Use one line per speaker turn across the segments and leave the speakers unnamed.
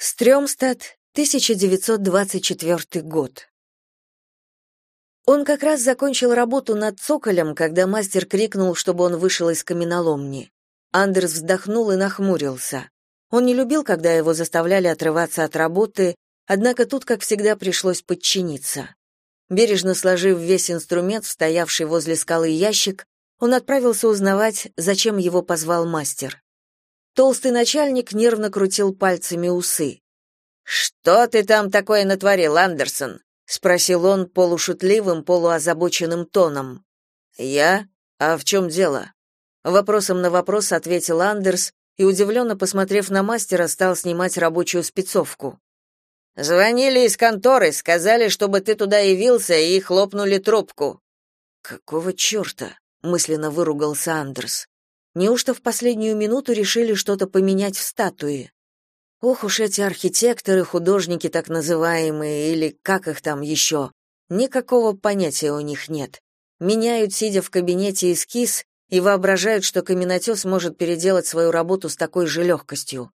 Стрёмстад, 1924 год. Он как раз закончил работу над цоколем, когда мастер крикнул, чтобы он вышел из каменоломни. Андерс вздохнул и нахмурился. Он не любил, когда его заставляли отрываться от работы, однако тут, как всегда, пришлось подчиниться. Бережно сложив весь инструмент стоявший возле скалы ящик, он отправился узнавать, зачем его позвал мастер. Толстый начальник нервно крутил пальцами усы. «Что ты там такое натворил, Андерсон?» — спросил он полушутливым, полуозабоченным тоном. «Я? А в чем дело?» Вопросом на вопрос ответил Андерс и, удивленно посмотрев на мастера, стал снимать рабочую спецовку. «Звонили из конторы, сказали, чтобы ты туда явился, и хлопнули трубку». «Какого черта?» — мысленно выругался Андерс. «Неужто в последнюю минуту решили что-то поменять в статуе?» Ох уж эти архитекторы, художники так называемые, или как их там еще. Никакого понятия у них нет. Меняют, сидя в кабинете эскиз, и воображают, что каменотес может переделать свою работу с такой же легкостью.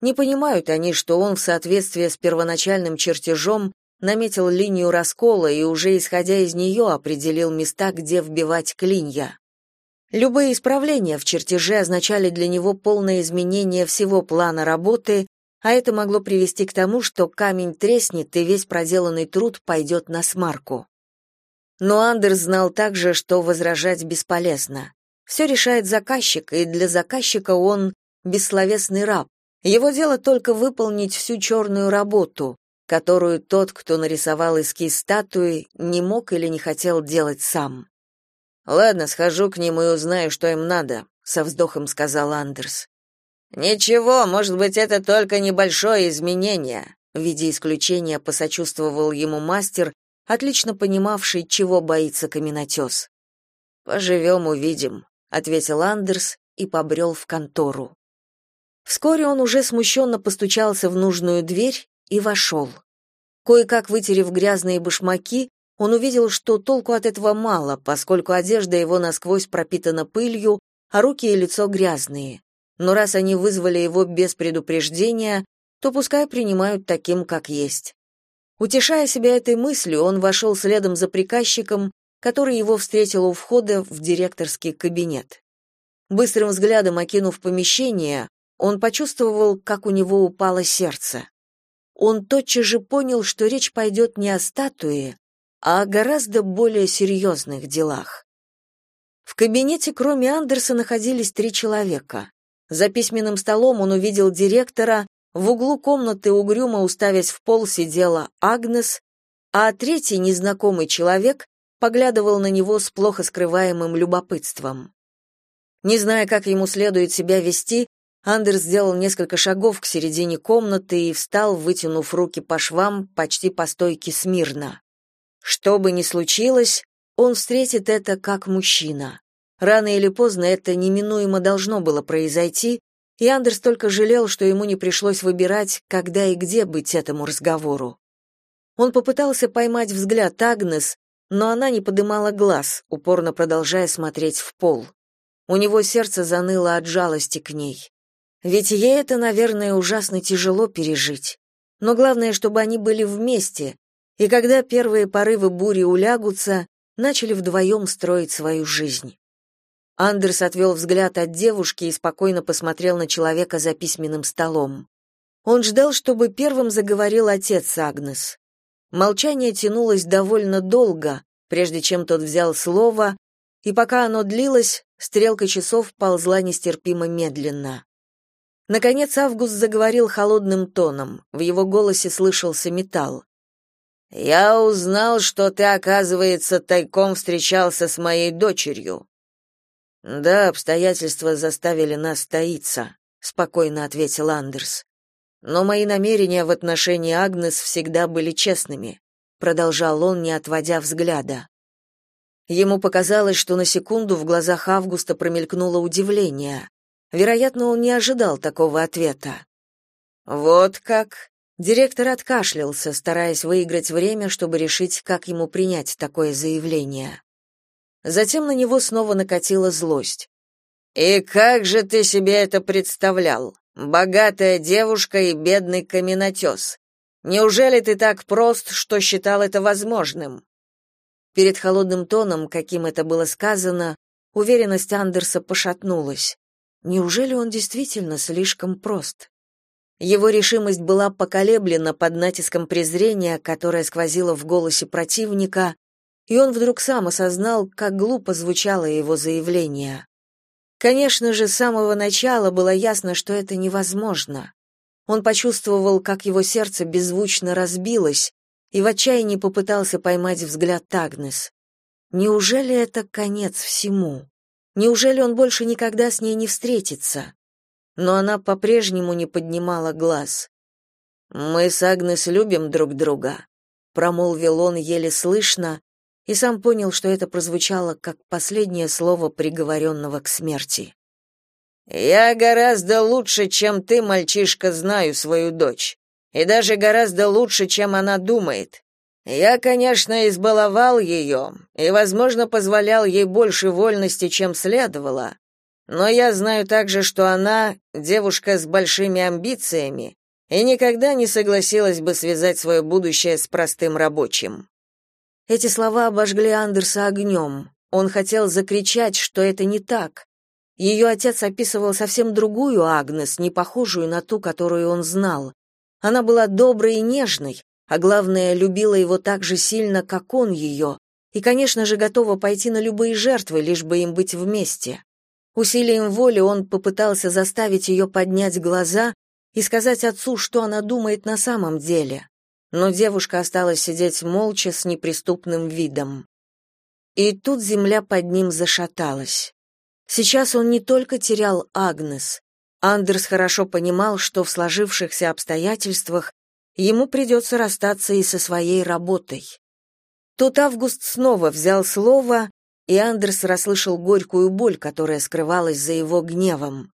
Не понимают они, что он в соответствии с первоначальным чертежом наметил линию раскола и уже исходя из нее определил места, где вбивать клинья. Любые исправления в чертеже означали для него полное изменение всего плана работы а это могло привести к тому, что камень треснет и весь проделанный труд пойдет на смарку. Но Андерс знал также, что возражать бесполезно. Все решает заказчик, и для заказчика он бессловесный раб. Его дело только выполнить всю черную работу, которую тот, кто нарисовал эскиз статуи, не мог или не хотел делать сам. «Ладно, схожу к ним и узнаю, что им надо», — со вздохом сказал Андерс. Ничего, может быть, это только небольшое изменение, в виде исключения посочувствовал ему мастер, отлично понимавший, чего боится каменотес. «Поживем, увидим», — ответил Андерс и побрел в контору. Вскоре он уже смущенно постучался в нужную дверь и вошел. Кое-как вытерев грязные башмаки, он увидел, что толку от этого мало, поскольку одежда его насквозь пропитана пылью, а руки и лицо грязные но раз они вызвали его без предупреждения, то пускай принимают таким, как есть. Утешая себя этой мыслью, он вошел следом за приказчиком, который его встретил у входа в директорский кабинет. Быстрым взглядом окинув помещение, он почувствовал, как у него упало сердце. Он тотчас же понял, что речь пойдет не о статуе, а о гораздо более серьезных делах. В кабинете, кроме Андерса, находились три человека. За письменным столом он увидел директора, в углу комнаты угрюмо уставясь в пол сидела Агнес, а третий незнакомый человек поглядывал на него с плохо скрываемым любопытством. Не зная, как ему следует себя вести, Андерс сделал несколько шагов к середине комнаты и встал, вытянув руки по швам, почти по стойке смирно. Что бы ни случилось, он встретит это как мужчина. Рано или поздно это неминуемо должно было произойти, и Андерс только жалел, что ему не пришлось выбирать, когда и где быть этому разговору. Он попытался поймать взгляд Агнес, но она не подымала глаз, упорно продолжая смотреть в пол. У него сердце заныло от жалости к ней. Ведь ей это, наверное, ужасно тяжело пережить. Но главное, чтобы они были вместе, и когда первые порывы бури улягутся, начали вдвоем строить свою жизнь. Андерс отвел взгляд от девушки и спокойно посмотрел на человека за письменным столом. Он ждал, чтобы первым заговорил отец Агнес. Молчание тянулось довольно долго, прежде чем тот взял слово, и пока оно длилось, стрелка часов ползла нестерпимо медленно. Наконец Август заговорил холодным тоном, в его голосе слышался металл. «Я узнал, что ты, оказывается, тайком встречался с моей дочерью. Да, обстоятельства заставили нас таиться, спокойно ответил Андерс. Но мои намерения в отношении Агнес всегда были честными, продолжал он, не отводя взгляда. Ему показалось, что на секунду в глазах Августа промелькнуло удивление. Вероятно, он не ожидал такого ответа. Вот как? Директор откашлялся, стараясь выиграть время, чтобы решить, как ему принять такое заявление. Затем на него снова накатила злость. «И как же ты себе это представлял? Богатая девушка и бедный каменотес. Неужели ты так прост, что считал это возможным? Перед холодным тоном, каким это было сказано, уверенность Андерса пошатнулась. Неужели он действительно слишком прост? Его решимость была поколеблена под натиском презрения, которое сквозило в голосе противника, и он вдруг сам осознал, как глупо звучало его заявление. Конечно же, с самого начала было ясно, что это невозможно. Он почувствовал, как его сердце беззвучно разбилось, и в отчаянии попытался поймать взгляд Агнес. Неужели это конец всему? Неужели он больше никогда с ней не встретится? Но она по-прежнему не поднимала глаз. «Мы с Агнес любим друг друга», — промолвил он еле слышно, и сам понял, что это прозвучало как последнее слово приговоренного к смерти. «Я гораздо лучше, чем ты, мальчишка, знаю свою дочь. И даже гораздо лучше, чем она думает. Я, конечно, избаловал ее и, возможно, позволял ей больше вольности, чем следовало. Но я знаю также, что она девушка с большими амбициями и никогда не согласилась бы связать свое будущее с простым рабочим. Эти слова обожгли Андерса огнем. Он хотел закричать, что это не так. Ее отец описывал совсем другую Агнес, не похожую на ту, которую он знал. Она была доброй и нежной, а главное, любила его так же сильно, как он ее, и, конечно же, готова пойти на любые жертвы, лишь бы им быть вместе. Усилием воли он попытался заставить ее поднять глаза и сказать отцу, что она думает на самом деле но девушка осталась сидеть молча с неприступным видом. И тут земля под ним зашаталась. Сейчас он не только терял Агнес. Андерс хорошо понимал, что в сложившихся обстоятельствах ему придется расстаться и со своей работой. Тут Август снова взял слово, и Андерс расслышал горькую боль, которая скрывалась за его гневом.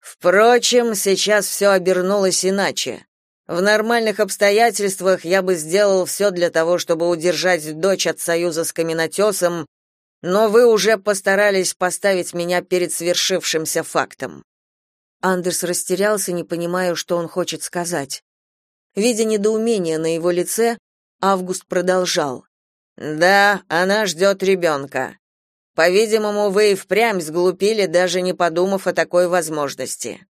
Впрочем, сейчас все обернулось иначе. В нормальных обстоятельствах я бы сделал все для того, чтобы удержать дочь от союза с каменотесом, но вы уже постарались поставить меня перед свершившимся фактом. Андерс растерялся, не понимая, что он хочет сказать. Видя недоумение на его лице, Август продолжал. «Да, она ждет ребенка. По-видимому, вы и впрямь сглупили, даже не подумав о такой возможности».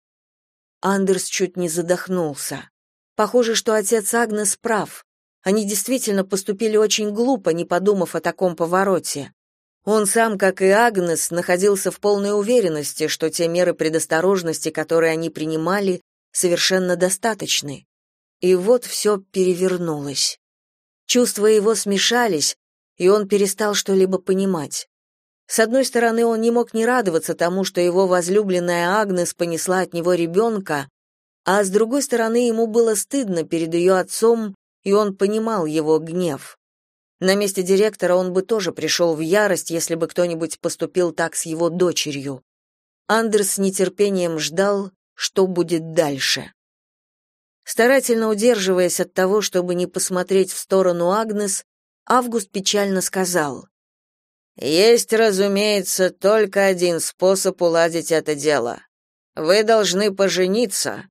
Андерс чуть не задохнулся. Похоже, что отец Агнес прав. Они действительно поступили очень глупо, не подумав о таком повороте. Он сам, как и Агнес, находился в полной уверенности, что те меры предосторожности, которые они принимали, совершенно достаточны. И вот все перевернулось. Чувства его смешались, и он перестал что-либо понимать. С одной стороны, он не мог не радоваться тому, что его возлюбленная Агнес понесла от него ребенка, а с другой стороны ему было стыдно перед ее отцом, и он понимал его гнев. На месте директора он бы тоже пришел в ярость, если бы кто-нибудь поступил так с его дочерью. Андерс с нетерпением ждал, что будет дальше. Старательно удерживаясь от того, чтобы не посмотреть в сторону Агнес, Август печально сказал: "Есть, разумеется, только один способ уладить это дело. Вы должны пожениться,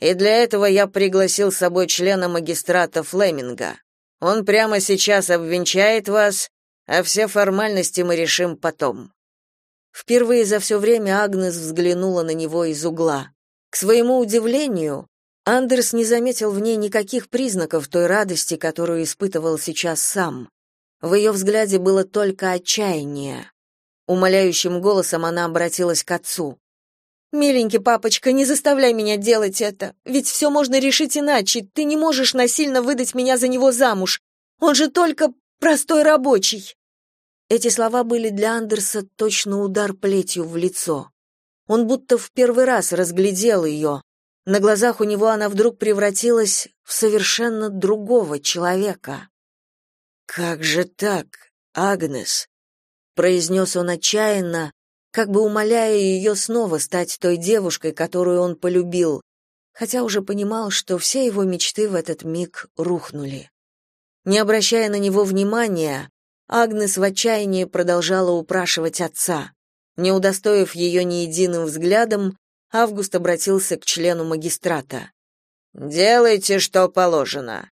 и для этого я пригласил с собой члена магистрата Флеминга. Он прямо сейчас обвенчает вас, а все формальности мы решим потом. Впервые за все время Агнес взглянула на него из угла. К своему удивлению, Андерс не заметил в ней никаких признаков той радости, которую испытывал сейчас сам. В ее взгляде было только отчаяние. Умоляющим голосом она обратилась к отцу. Миленький папочка, не заставляй меня делать это, ведь все можно решить иначе. Ты не можешь насильно выдать меня за него замуж. Он же только простой рабочий. Эти слова были для Андерса точно удар плетью в лицо. Он будто в первый раз разглядел ее. На глазах у него она вдруг превратилась в совершенно другого человека. Как же так, Агнес, произнес он отчаянно, как бы умоляя ее снова стать той девушкой, которую он полюбил, хотя уже понимал, что все его мечты в этот миг рухнули. Не обращая на него внимания, Агнес в отчаянии продолжала упрашивать отца. Не удостоив ее ни единым взглядом, Август обратился к члену магистрата.
«Делайте, что положено».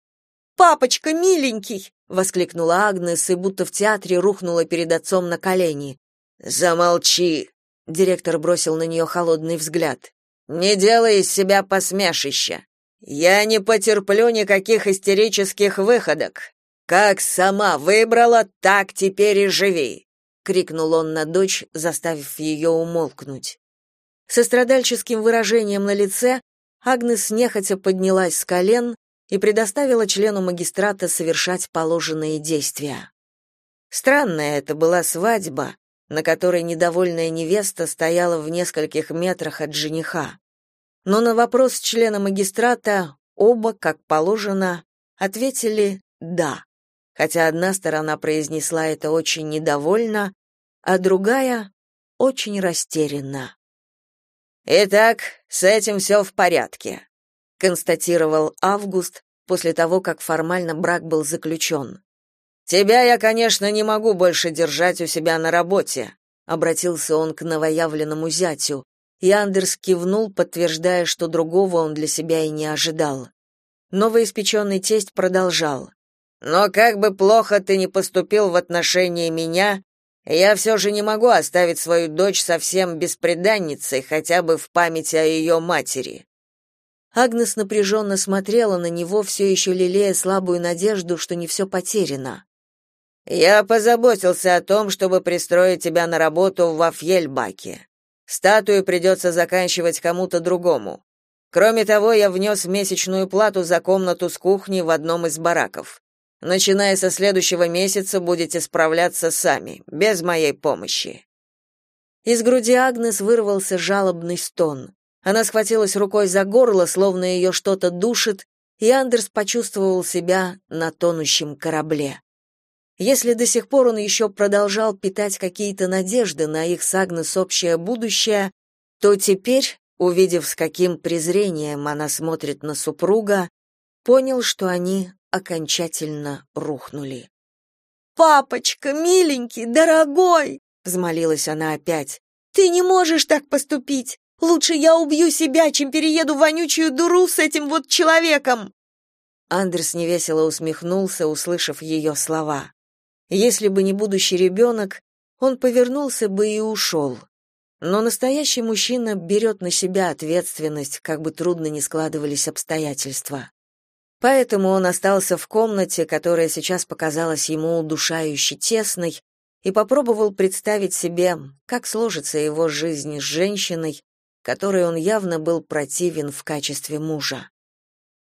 «Папочка, миленький!» — воскликнула Агнес и будто в театре рухнула перед отцом на колени.
«Замолчи!» — директор бросил на нее холодный взгляд. «Не делай из себя посмешища. Я не потерплю никаких истерических выходок. Как сама выбрала, так теперь и живи!» — крикнул он на дочь, заставив ее умолкнуть.
Со страдальческим выражением на лице Агнес нехотя поднялась с колен и предоставила члену магистрата совершать положенные действия. Странная это была свадьба, на которой недовольная невеста стояла в нескольких метрах от жениха. Но на вопрос члена магистрата оба, как положено, ответили «да», хотя одна сторона произнесла это очень недовольно, а другая — очень растерянно.
«Итак, с этим все в порядке», — констатировал Август после того, как формально брак был заключен. «Тебя я, конечно, не могу больше держать у себя на работе», — обратился он к новоявленному зятю, и Андерс кивнул, подтверждая, что другого он для себя и не ожидал. Новоиспеченный тесть продолжал. «Но как бы плохо ты ни поступил в отношении меня, я все же не могу оставить свою дочь совсем бесприданницей, хотя бы в памяти о ее матери.
Агнес напряженно смотрела на него, все еще лелея слабую надежду, что не все потеряно.
Я позаботился о том, чтобы пристроить тебя на работу в Вафьельбаке. Статую придется заканчивать кому-то другому. Кроме того, я внес месячную плату за комнату с кухней в одном из бараков. Начиная со следующего месяца будете справляться сами, без моей помощи.
Из груди Агнес вырвался жалобный стон. Она схватилась рукой за горло, словно ее что-то душит, и Андерс почувствовал себя на тонущем корабле. Если до сих пор он еще продолжал питать какие-то надежды на их с Агнес общее будущее, то теперь, увидев, с каким презрением она смотрит на супруга, понял, что они окончательно рухнули. «Папочка, миленький, дорогой!» — взмолилась она опять. «Ты не можешь так поступить! Лучше я убью себя, чем перееду вонючую дуру с этим вот человеком!» Андерс невесело усмехнулся, услышав ее слова. Если бы не будущий ребенок, он повернулся бы и ушел. Но настоящий мужчина берет на себя ответственность, как бы трудно ни складывались обстоятельства. Поэтому он остался в комнате, которая сейчас показалась ему удушающе тесной, и попробовал представить себе, как сложится его жизнь с женщиной, которой он явно был противен в качестве мужа.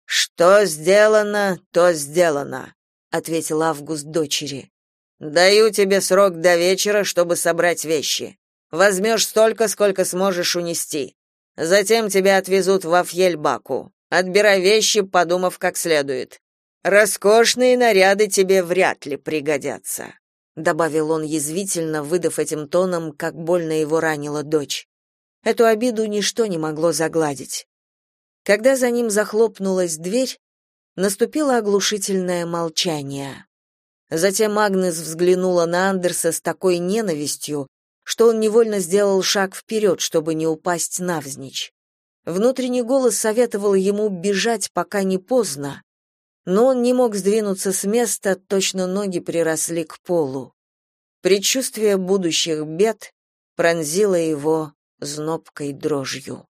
«Что сделано, то сделано», — ответил Август дочери. «Даю тебе срок до вечера, чтобы собрать вещи. Возьмешь столько, сколько сможешь унести. Затем тебя отвезут в Афьельбаку. Отбирай вещи, подумав как следует. Роскошные наряды тебе вряд ли пригодятся, добавил он язвительно, выдав этим тоном, как больно его ранила дочь.
Эту обиду ничто не могло загладить. Когда за ним захлопнулась дверь, наступило оглушительное молчание. Затем Агнес взглянула на Андерса с такой ненавистью, что он невольно сделал шаг вперед, чтобы не упасть навзничь. Внутренний голос советовал ему бежать, пока не поздно, но он не мог сдвинуться с места, точно ноги приросли к полу. Предчувствие будущих бед пронзило его знобкой дрожью.